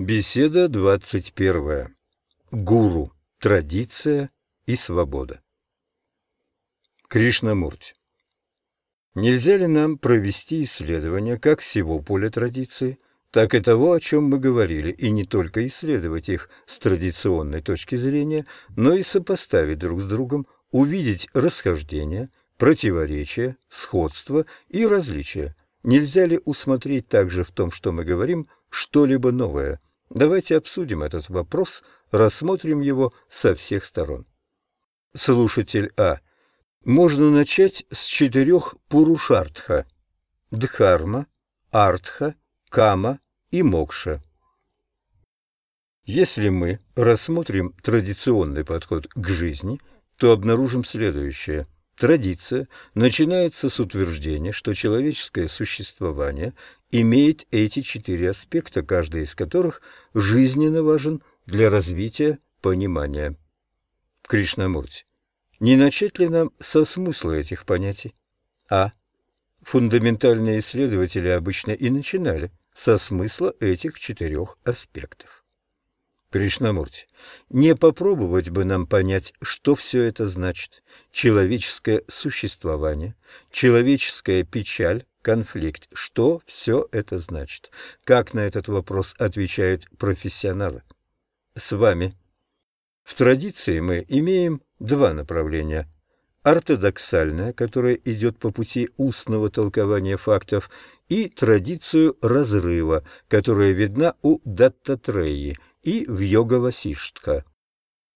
Беседа двадцать первая. Гуру. Традиция и свобода. Кришнамурти. Нельзя ли нам провести исследование как всего поля традиции, так и того, о чем мы говорили, и не только исследовать их с традиционной точки зрения, но и сопоставить друг с другом, увидеть расхождения, противоречия, сходства и различия? Нельзя ли усмотреть также в том, что мы говорим, что-либо новое – Давайте обсудим этот вопрос, рассмотрим его со всех сторон. Слушатель А. Можно начать с четырех пурушартха – дхарма, артха, кама и мокша. Если мы рассмотрим традиционный подход к жизни, то обнаружим следующее – Традиция начинается с утверждения, что человеческое существование имеет эти четыре аспекта, каждый из которых жизненно важен для развития понимания. Кришнамурти, не начать ли нам со смысла этих понятий? А. Фундаментальные исследователи обычно и начинали со смысла этих четырех аспектов. Кришнамурти, не попробовать бы нам понять, что все это значит. Человеческое существование, человеческая печаль, конфликт. Что все это значит? Как на этот вопрос отвечают профессионалы? С вами. В традиции мы имеем два направления. Ортодоксальное, которое идет по пути устного толкования фактов, и традицию разрыва, которая видна у Даттатреи – и в йога-васиштха.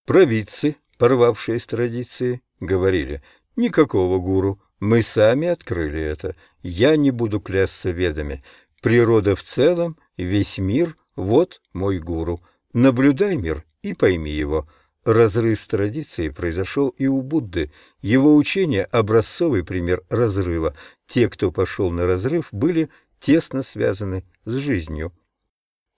Провидцы, порвавшие с традиции, говорили «Никакого гуру, мы сами открыли это, я не буду клясться ведами, природа в целом, весь мир, вот мой гуру, наблюдай мир и пойми его». Разрыв с традицией произошел и у Будды. Его учение – образцовый пример разрыва. Те, кто пошел на разрыв, были тесно связаны с жизнью.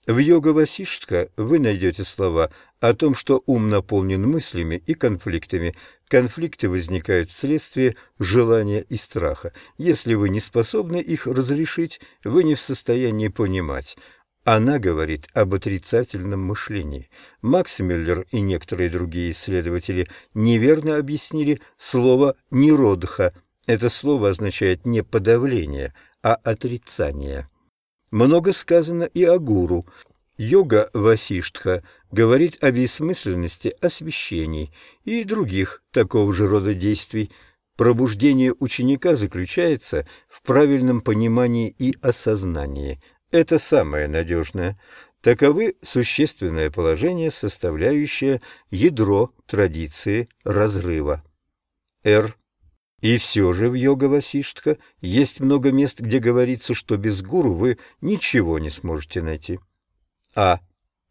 В йога Васиштха вы найдете слова о том, что ум наполнен мыслями и конфликтами. Конфликты возникают вследствие желания и страха. Если вы не способны их разрешить, вы не в состоянии понимать. Она говорит об отрицательном мышлении. Макс Мюллер и некоторые другие исследователи неверно объяснили слово «ниродха». Это слово означает не подавление, а отрицание. Много сказано и о гуру. Йога Васиштха говорит о бессмысленности освящений и других такого же рода действий. Пробуждение ученика заключается в правильном понимании и осознании. Это самое надежное. Таковы существенное положение, составляющее ядро традиции разрыва. Р. И все же в йога-васиштха есть много мест, где говорится, что без гуру вы ничего не сможете найти. А.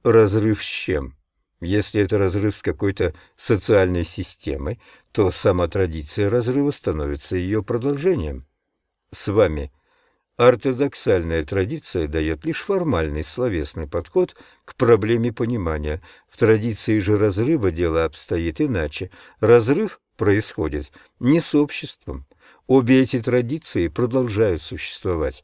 Разрыв с чем? Если это разрыв с какой-то социальной системой, то сама традиция разрыва становится ее продолжением. С вами ортодоксальная традиция дает лишь формальный словесный подход к проблеме понимания. В традиции же разрыва дело обстоит иначе. Разрыв происходит не с обществом. Обе эти традиции продолжают существовать.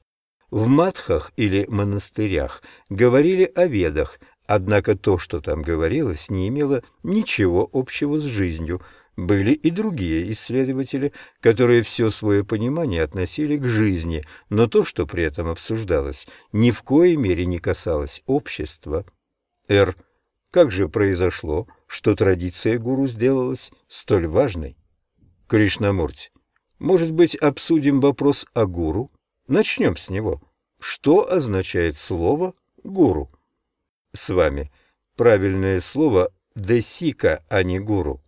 В матхах или монастырях говорили о ведах, однако то, что там говорилось, не имело ничего общего с жизнью. Были и другие исследователи, которые все свое понимание относили к жизни, но то, что при этом обсуждалось, ни в коей мере не касалось общества. Р. Как же произошло, что традиция гуру сделалась столь важной? Кришнамурти, может быть, обсудим вопрос о гуру? Начнем с него. Что означает слово «гуру»? С вами правильное слово «десика», а не «гуру».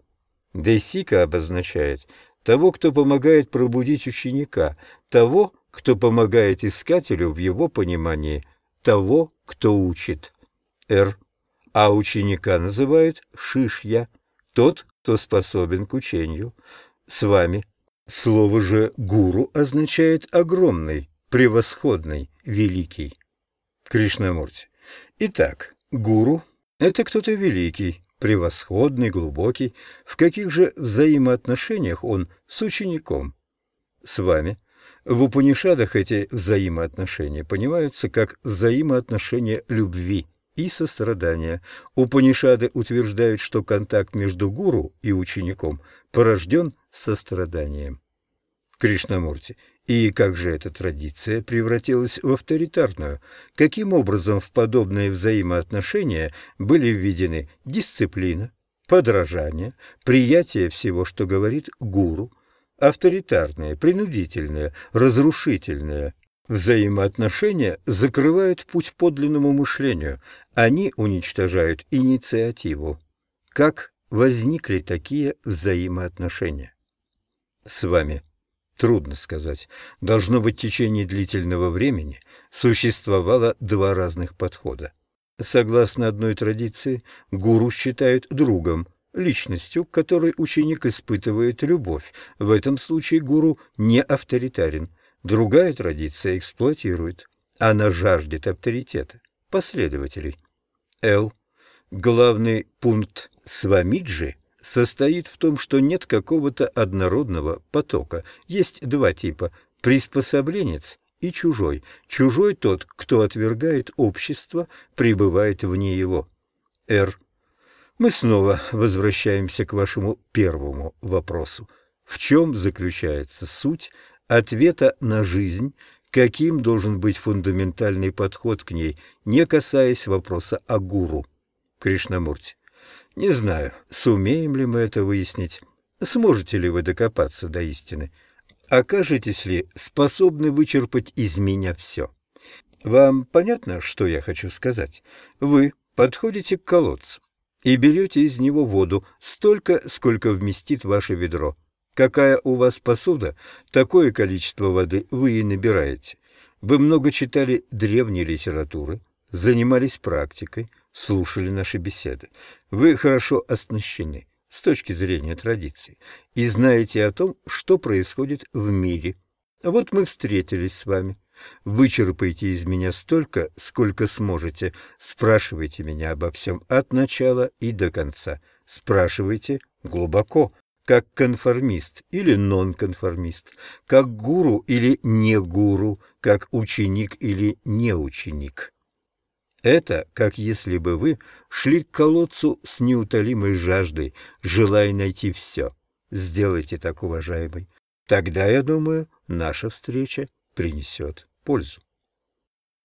«Десика» обозначает того, кто помогает пробудить ученика, того, кто помогает искателю в его понимании, того, кто учит. Р а ученика называют Шишья, тот, кто способен к учению. С вами. Слово же «гуру» означает «огромный», «превосходный», «великий». Кришнамурти. Итак, гуру – это кто-то великий, превосходный, глубокий. В каких же взаимоотношениях он с учеником? С вами. В Упанишадах эти взаимоотношения понимаются как взаимоотношения любви – и сострадания. Упанишады утверждают, что контакт между гуру и учеником порожден состраданием. Кришнамурти. И как же эта традиция превратилась в авторитарную? Каким образом в подобные взаимоотношения были введены дисциплина, подражание, приятие всего, что говорит гуру, авторитарные, принудительные, разрушительные взаимоотношения закрывают путь подлинному мышлению, они уничтожают инициативу. Как возникли такие взаимоотношения? С вами трудно сказать. Должно быть, в течение длительного времени существовало два разных подхода. Согласно одной традиции, гуру считают другом, личностью, к которой ученик испытывает любовь. В этом случае гуру не авторитарен. Другая традиция эксплуатирует. Она жаждет авторитета, последователей. Л. Главный пункт свамиджи состоит в том, что нет какого-то однородного потока. Есть два типа – приспособленец и чужой. Чужой тот, кто отвергает общество, пребывает вне его. Р. Мы снова возвращаемся к вашему первому вопросу. В чем заключается суть ответа на жизнь, каким должен быть фундаментальный подход к ней, не касаясь вопроса о гуру? Кришнамурти. Не знаю, сумеем ли мы это выяснить. Сможете ли вы докопаться до истины? окажетесь ли способны вычерпать из меня все. Вам понятно, что я хочу сказать? Вы подходите к колодцу и берете из него воду столько, сколько вместит ваше ведро. Какая у вас посуда, такое количество воды вы и набираете. Вы много читали древней литературы, занимались практикой, слушали наши беседы. Вы хорошо оснащены с точки зрения традиций, и знаете о том, что происходит в мире. Вот мы встретились с вами. Вычерпайте из меня столько, сколько сможете. Спрашивайте меня обо всем от начала и до конца. Спрашивайте глубоко, как конформист или нонконформист, как гуру или не гуру, как ученик или не ученик. Это как если бы вы шли к колодцу с неутолимой жаждой, желая найти все. Сделайте так, уважаемый. Тогда, я думаю, наша встреча принесет пользу.